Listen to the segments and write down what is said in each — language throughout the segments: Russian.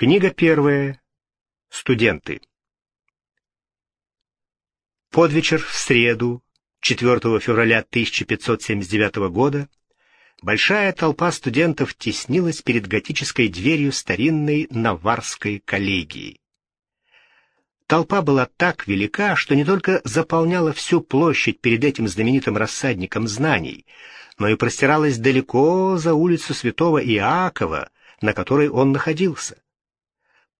Книга первая. Студенты. Под вечер в среду, 4 февраля 1579 года, большая толпа студентов теснилась перед готической дверью старинной Наварской коллегии. Толпа была так велика, что не только заполняла всю площадь перед этим знаменитым рассадником знаний, но и простиралась далеко за улицу святого Иакова, на которой он находился.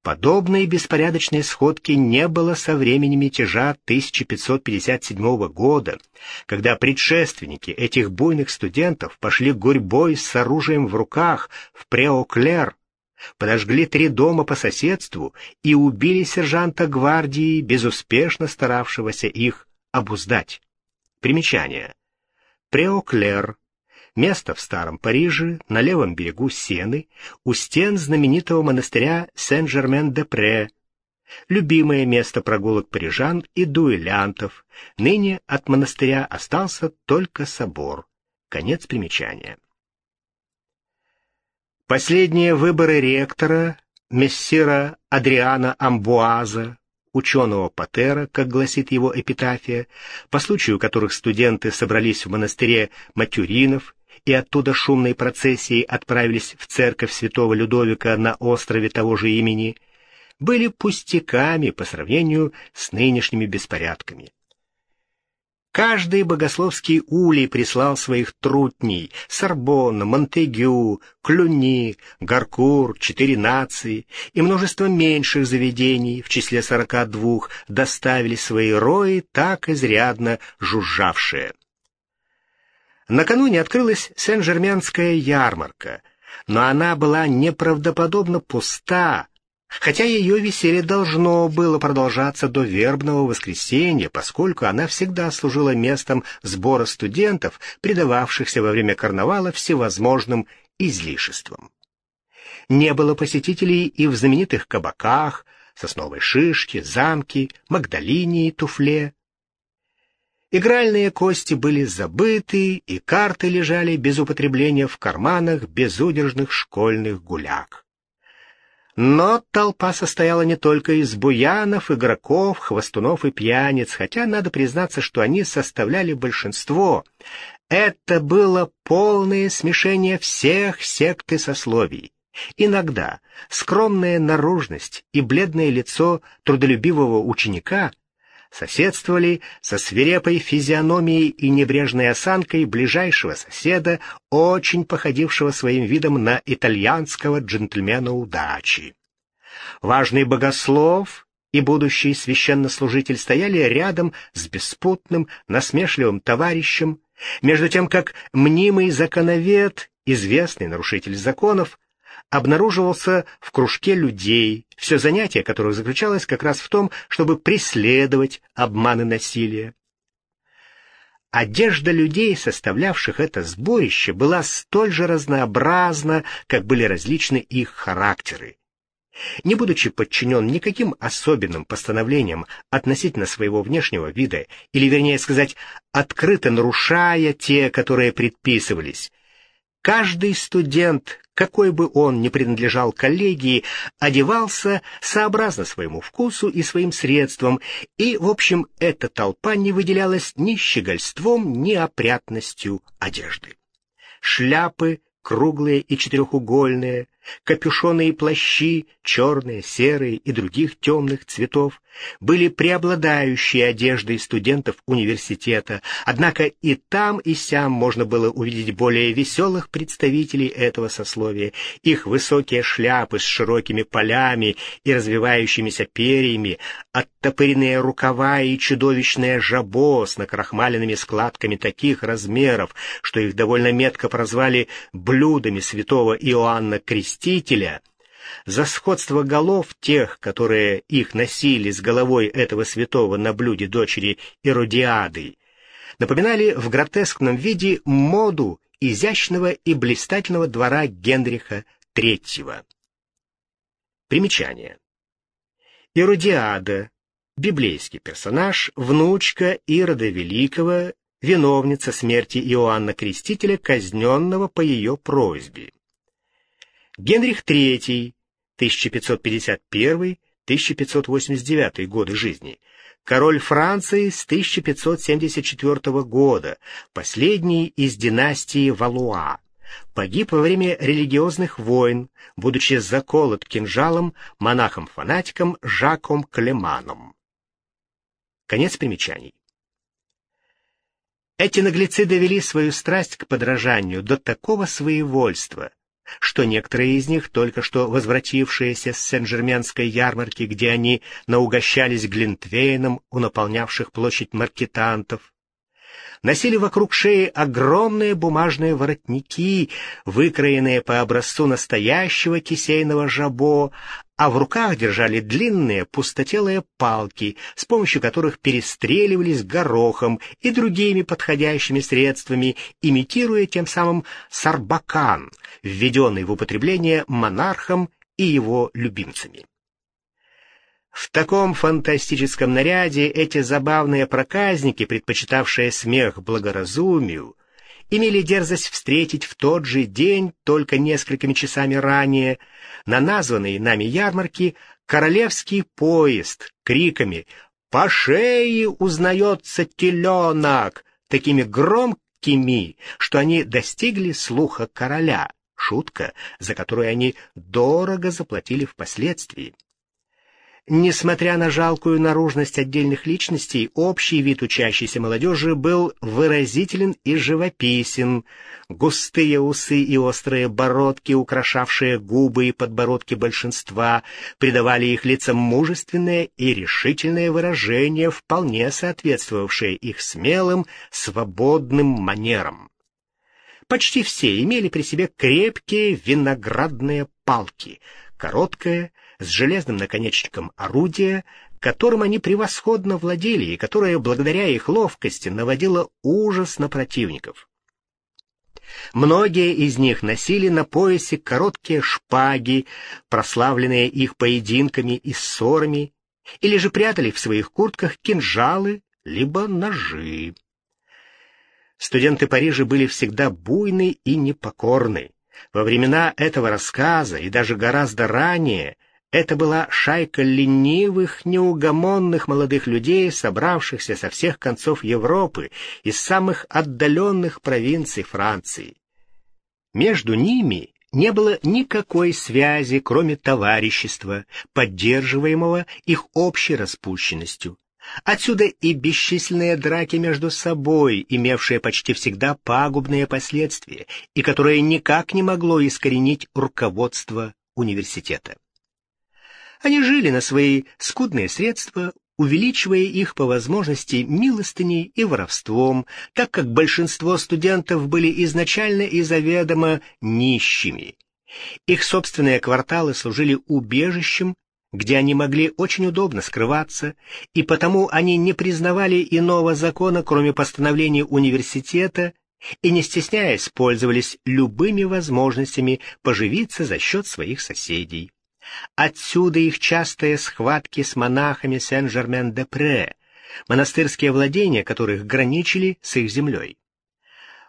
Подобной беспорядочной сходки не было со времени мятежа 1557 года, когда предшественники этих буйных студентов пошли гурьбой с оружием в руках в Преоклер, подожгли три дома по соседству и убили сержанта гвардии, безуспешно старавшегося их обуздать. Примечание. Преоклер Место в Старом Париже, на левом берегу Сены, у стен знаменитого монастыря Сен-Жермен-де-Пре, любимое место прогулок парижан и дуэлянтов. Ныне от монастыря остался только собор. Конец примечания. Последние выборы ректора, мессира Адриана Амбуаза, ученого Патера, как гласит его эпитафия, по случаю которых студенты собрались в монастыре Матюринов и оттуда шумной процессией отправились в церковь святого Людовика на острове того же имени, были пустяками по сравнению с нынешними беспорядками. Каждый богословский улей прислал своих трутней — Сорбонна, Монтегю, Клюни, Гаркур, четыре нации и множество меньших заведений, в числе сорока двух, доставили свои рои, так изрядно жужжавшие. Накануне открылась Сен-Жерменская ярмарка, но она была неправдоподобно пуста, хотя ее веселье должно было продолжаться до вербного воскресенья, поскольку она всегда служила местом сбора студентов, предававшихся во время карнавала всевозможным излишествам. Не было посетителей и в знаменитых кабаках, сосновой шишке, замке, Магдалине и Туфле, Игральные кости были забыты, и карты лежали без употребления в карманах безудержных школьных гуляк. Но толпа состояла не только из буянов, игроков, хвостунов и пьяниц, хотя надо признаться, что они составляли большинство. Это было полное смешение всех сект и сословий. Иногда скромная наружность и бледное лицо трудолюбивого ученика соседствовали со свирепой физиономией и небрежной осанкой ближайшего соседа, очень походившего своим видом на итальянского джентльмена удачи. Важный богослов и будущий священнослужитель стояли рядом с беспутным, насмешливым товарищем, между тем как мнимый законовед, известный нарушитель законов, обнаруживался в кружке людей, все занятие которых заключалось как раз в том, чтобы преследовать обманы насилия. Одежда людей, составлявших это сборище, была столь же разнообразна, как были различны их характеры. Не будучи подчинен никаким особенным постановлениям относительно своего внешнего вида, или, вернее сказать, открыто нарушая те, которые предписывались, каждый студент какой бы он ни принадлежал коллегии, одевался сообразно своему вкусу и своим средствам, и, в общем, эта толпа не выделялась ни щегольством, ни опрятностью одежды. Шляпы, круглые и четырехугольные, капюшоны и плащи, черные, серые и других темных цветов, были преобладающей одеждой студентов университета, однако и там, и сям можно было увидеть более веселых представителей этого сословия. Их высокие шляпы с широкими полями и развивающимися перьями, оттопыренные рукава и чудовищное жабо с накрахмаленными складками таких размеров, что их довольно метко прозвали «блюдами святого Иоанна Крестителя», за сходство голов тех, которые их носили с головой этого святого на блюде дочери Иродиады, напоминали в гротескном виде моду изящного и блистательного двора Генриха III. Примечание. Иродиада, библейский персонаж, внучка Ирода Великого, виновница смерти Иоанна Крестителя, казненного по ее просьбе. Генрих III, 1551-1589 годы жизни, король Франции с 1574 года, последний из династии Валуа. Погиб во время религиозных войн, будучи заколот кинжалом монахом-фанатиком Жаком Клеманом. Конец примечаний. Эти наглецы довели свою страсть к подражанию до такого своевольства, что некоторые из них, только что возвратившиеся с Сен-Жерменской ярмарки, где они наугощались глинтвейном у наполнявших площадь маркетантов, носили вокруг шеи огромные бумажные воротники, выкроенные по образцу настоящего кисейного жабо, а в руках держали длинные пустотелые палки, с помощью которых перестреливались горохом и другими подходящими средствами, имитируя тем самым сарбакан, введенный в употребление монархом и его любимцами. В таком фантастическом наряде эти забавные проказники, предпочитавшие смех благоразумию, имели дерзость встретить в тот же день, только несколькими часами ранее, на названной нами ярмарке королевский поезд криками «По шее узнается теленок!» такими громкими, что они достигли слуха короля, шутка, за которую они дорого заплатили впоследствии. Несмотря на жалкую наружность отдельных личностей, общий вид учащейся молодежи был выразителен и живописен. Густые усы и острые бородки, украшавшие губы и подбородки большинства, придавали их лицам мужественное и решительное выражение, вполне соответствовавшее их смелым, свободным манерам. Почти все имели при себе крепкие виноградные палки, короткое, с железным наконечником орудия, которым они превосходно владели и которое, благодаря их ловкости, наводило ужас на противников. Многие из них носили на поясе короткие шпаги, прославленные их поединками и ссорами, или же прятали в своих куртках кинжалы либо ножи. Студенты Парижа были всегда буйны и непокорны. Во времена этого рассказа и даже гораздо ранее – это была шайка ленивых, неугомонных молодых людей, собравшихся со всех концов Европы, из самых отдаленных провинций Франции. Между ними не было никакой связи, кроме товарищества, поддерживаемого их общей распущенностью. Отсюда и бесчисленные драки между собой, имевшие почти всегда пагубные последствия, и которые никак не могло искоренить руководство университета. Они жили на свои скудные средства, увеличивая их по возможности милостыней и воровством, так как большинство студентов были изначально и заведомо нищими. Их собственные кварталы служили убежищем, где они могли очень удобно скрываться, и потому они не признавали иного закона, кроме постановления университета, и, не стесняясь, пользовались любыми возможностями поживиться за счет своих соседей. Отсюда их частые схватки с монахами Сен-Жермен-де-Пре, монастырские владения которых граничили с их землей.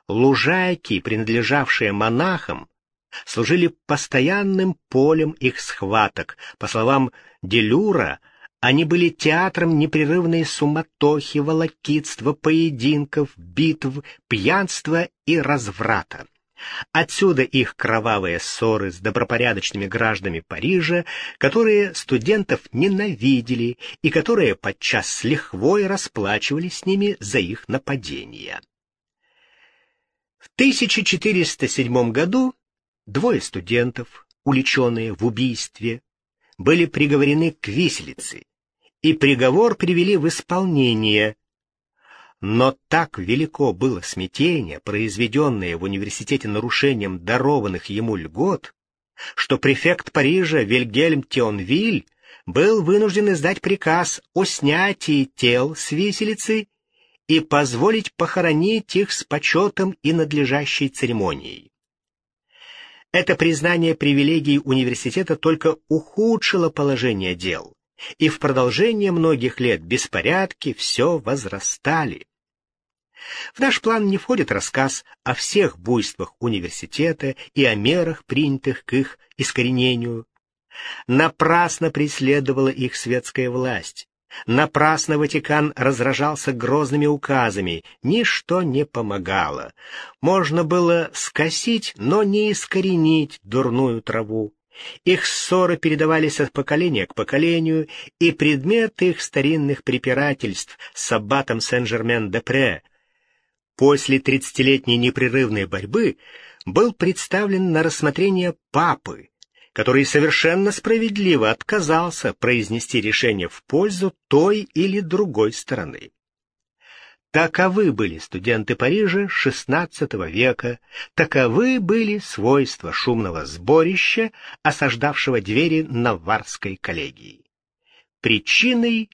Лужайки, принадлежавшие монахам, служили постоянным полем их схваток. По словам Делюра, они были театром непрерывной суматохи, волокитства, поединков, битв, пьянства и разврата. Отсюда их кровавые ссоры с добропорядочными гражданами Парижа, которые студентов ненавидели и которые подчас с лихвой расплачивались с ними за их нападения. В 1407 году двое студентов, уличенные в убийстве, были приговорены к виселице, и приговор привели в исполнение, но так велико было смятение, произведенное в университете нарушением дарованных ему льгот, что префект Парижа Вильгельм Тионвиль был вынужден издать приказ о снятии тел с виселицы и позволить похоронить их с почетом и надлежащей церемонией. Это признание привилегий университета только ухудшило положение дел, и в продолжение многих лет беспорядки все возрастали. В наш план не входит рассказ о всех буйствах университета и о мерах, принятых к их искоренению. Напрасно преследовала их светская власть. Напрасно Ватикан разражался грозными указами, ничто не помогало. Можно было скосить, но не искоренить дурную траву. Их ссоры передавались от поколения к поколению, и предмет их старинных препирательств с аббатом Сен-Жермен-де-Пре после тридцатилетней непрерывной борьбы был представлен на рассмотрение папы, который совершенно справедливо отказался произнести решение в пользу той или другой стороны. Таковы были студенты Парижа XVI века, таковы были свойства шумного сборища, осаждавшего двери Наварской коллегии. Причиной,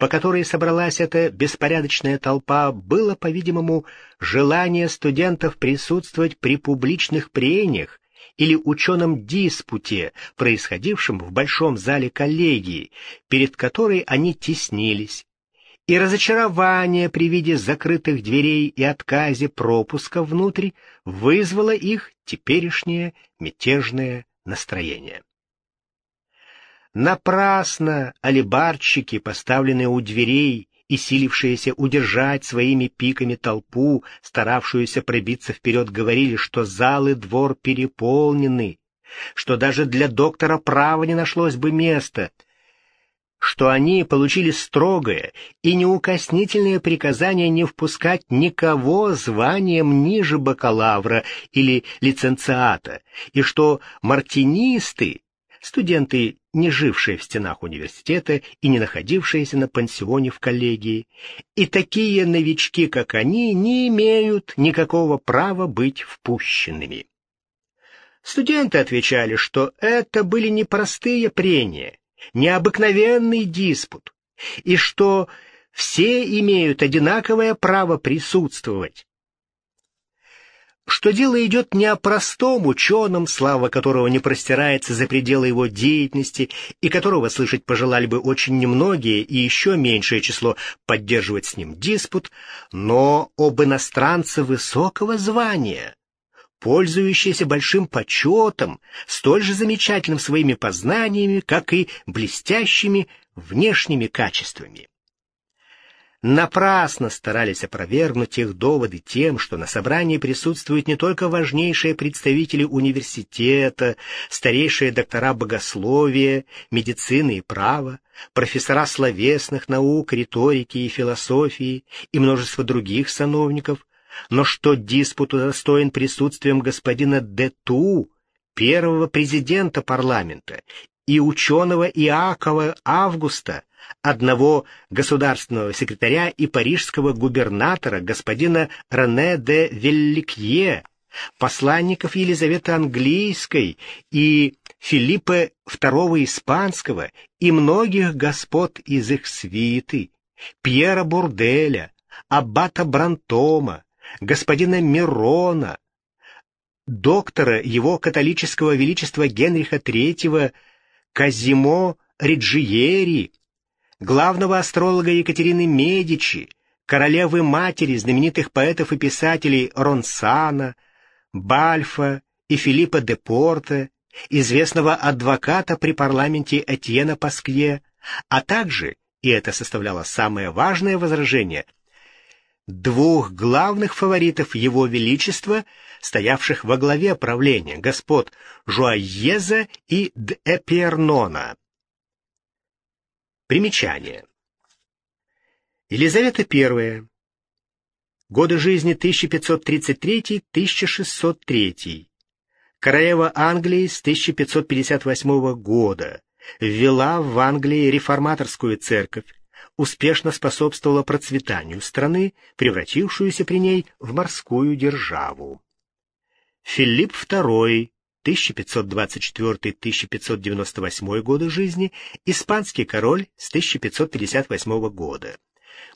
по которой собралась эта беспорядочная толпа, было, по-видимому, желание студентов присутствовать при публичных прениях или ученом диспуте, происходившем в большом зале коллегии, перед которой они теснились, и разочарование при виде закрытых дверей и отказе пропуска внутрь вызвало их теперешнее мятежное настроение. Напрасно алибарщики, поставленные у дверей и силившиеся удержать своими пиками толпу, старавшуюся пробиться вперед, говорили, что зал и двор переполнены, что даже для доктора права не нашлось бы места — что они получили строгое и неукоснительное приказание не впускать никого званием ниже бакалавра или лиценциата, и что мартинисты, студенты, не жившие в стенах университета и не находившиеся на пансионе в коллегии, и такие новички, как они, не имеют никакого права быть впущенными. Студенты отвечали, что это были непростые прения, необыкновенный диспут, и что все имеют одинаковое право присутствовать. Что дело идет не о простом ученом, слава которого не простирается за пределы его деятельности и которого слышать пожелали бы очень немногие и еще меньшее число поддерживать с ним диспут, но об иностранце высокого звания, пользующийся большим почетом, столь же замечательным своими познаниями, как и блестящими внешними качествами. Напрасно старались опровергнуть их доводы тем, что на собрании присутствуют не только важнейшие представители университета, старейшие доктора богословия, медицины и права, профессора словесных наук, риторики и философии и множество других сановников, но что диспут достоин присутствием господина Дету, первого президента парламента, и ученого Иакова Августа, одного государственного секретаря и парижского губернатора господина Рене де Велликье, посланников Елизаветы Английской и Филиппа II Испанского и многих господ из их свиты, Пьера Бурделя, аббата Брантома, господина Мирона, доктора его католического величества Генриха III Казимо Риджиери, главного астролога Екатерины Медичи, королевы-матери знаменитых поэтов и писателей Ронсана, Бальфа и Филиппа де Порта, известного адвоката при парламенте Этьена Паскье, а также, и это составляло самое важное возражение – двух главных фаворитов Его Величества, стоявших во главе правления, господ Жуаеза и Д'Эпернона. Примечание. Елизавета I. Годы жизни 1533-1603. Королева Англии с 1558 года. Ввела в Англии реформаторскую церковь, успешно способствовала процветанию страны, превратившуюся при ней в морскую державу. Филипп II, 1524-1598 годы жизни, испанский король с 1558 года.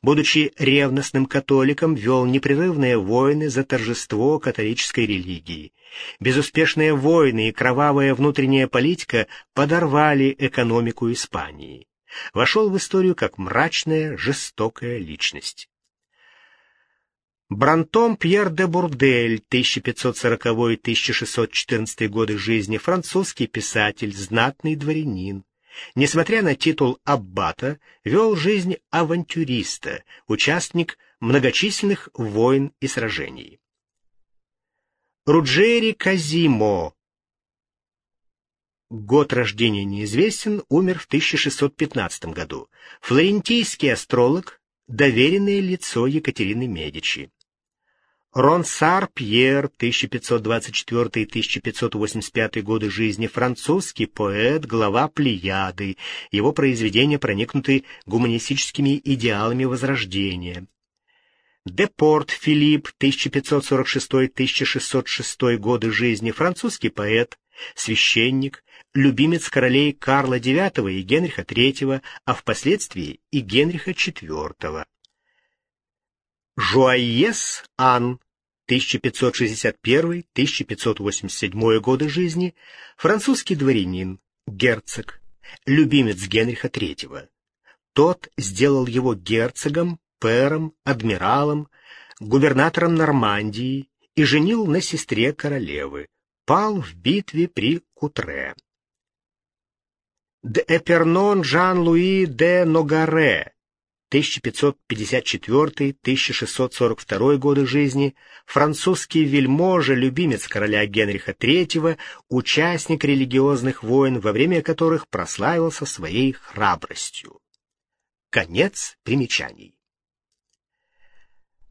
Будучи ревностным католиком, вел непрерывные войны за торжество католической религии. Безуспешные войны и кровавая внутренняя политика подорвали экономику Испании вошел в историю как мрачная, жестокая личность. Брантом Пьер де Бурдель, 1540-1614 годы жизни, французский писатель, знатный дворянин. Несмотря на титул аббата, вел жизнь авантюриста, участник многочисленных войн и сражений. Руджери Казимо. Год рождения неизвестен, умер в 1615 году. Флорентийский астролог, доверенное лицо Екатерины Медичи. Ронсар Пьер, 1524-1585 годы жизни, французский поэт, глава Плеяды. Его произведения проникнуты гуманистическими идеалами Возрождения. Депорт Филипп, 1546-1606 годы жизни, французский поэт, священник, любимец королей Карла IX и Генриха III, а впоследствии и Генриха IV. Жуайес Ан, 1561-1587 годы жизни, французский дворянин, герцог, любимец Генриха III. Тот сделал его герцогом, пэром, адмиралом, губернатором Нормандии и женил на сестре королевы, пал в битве при Кутре. Де Эпернон Жан-Луи де Ногаре, 1554-1642 годы жизни, французский вельможа, любимец короля Генриха III, участник религиозных войн, во время которых прославился своей храбростью. Конец примечаний.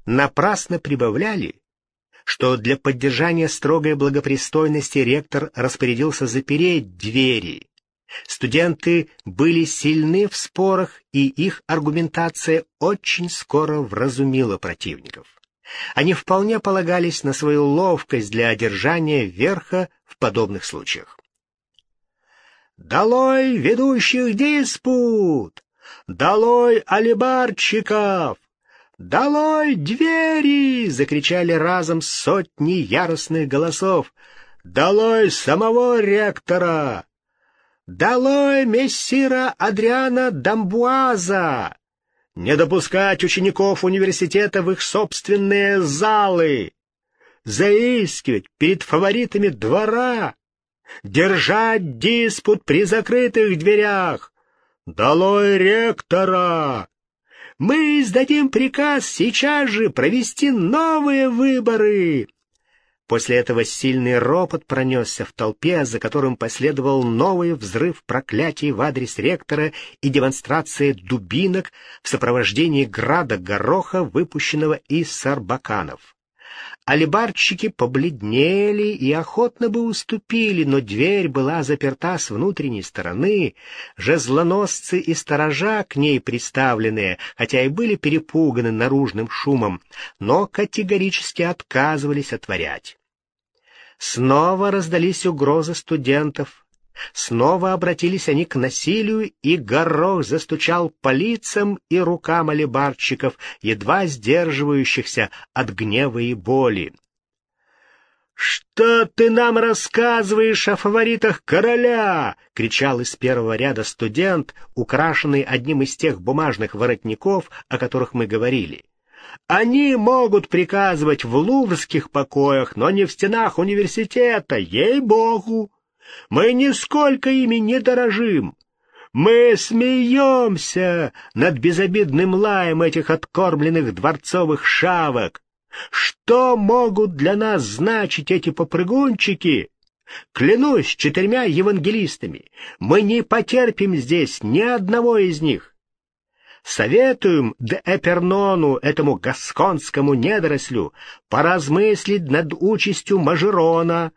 Напрасно прибавляли, что для поддержания строгой благопристойности ректор распорядился запереть двери, Студенты были сильны в спорах, и их аргументация очень скоро вразумила противников. Они вполне полагались на свою ловкость для одержания верха в подобных случаях. «Долой ведущих диспут! Долой алибарчиков! Долой двери!» — закричали разом сотни яростных голосов. «Долой самого ректора! «Долой мессира Адриана Дамбуаза! Не допускать учеников университета в их собственные залы! Заискивать перед фаворитами двора! Держать диспут при закрытых дверях! Долой ректора! Мы издадим приказ сейчас же провести новые выборы!» После этого сильный ропот пронесся в толпе, за которым последовал новый взрыв проклятий в адрес ректора и демонстрация дубинок в сопровождении града гороха, выпущенного из сарбаканов. Алибарщики побледнели и охотно бы уступили, но дверь была заперта с внутренней стороны, жезлоносцы и сторожа к ней приставленные, хотя и были перепуганы наружным шумом, но категорически отказывались отворять. Снова раздались угрозы студентов, Снова обратились они к насилию, и горох застучал по лицам и рукам алибарщиков, едва сдерживающихся от гнева и боли. «Что ты нам рассказываешь о фаворитах короля?» — кричал из первого ряда студент, украшенный одним из тех бумажных воротников, о которых мы говорили. «Они могут приказывать в луврских покоях, но не в стенах университета, ей-богу!» Мы нисколько ими не дорожим. Мы смеемся над безобидным лаем этих откормленных дворцовых шавок. Что могут для нас значить эти попрыгунчики? Клянусь четырьмя евангелистами, мы не потерпим здесь ни одного из них. Советуем де Эпернону, этому гасконскому недорослю, поразмыслить над участью Мажерона,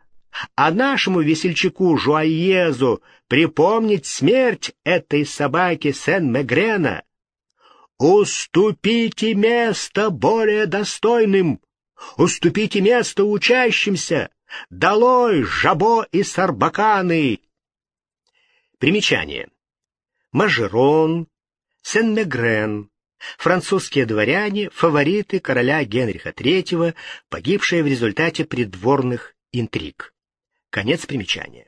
а нашему весельчаку Жуаезу припомнить смерть этой собаки Сен-Мегрена. Уступите место более достойным, уступите место учащимся, долой жабо и сарбаканы. Примечание. Мажерон, Сен-Мегрен, французские дворяне, фавориты короля Генриха III, погибшие в результате придворных интриг. Конец примечания.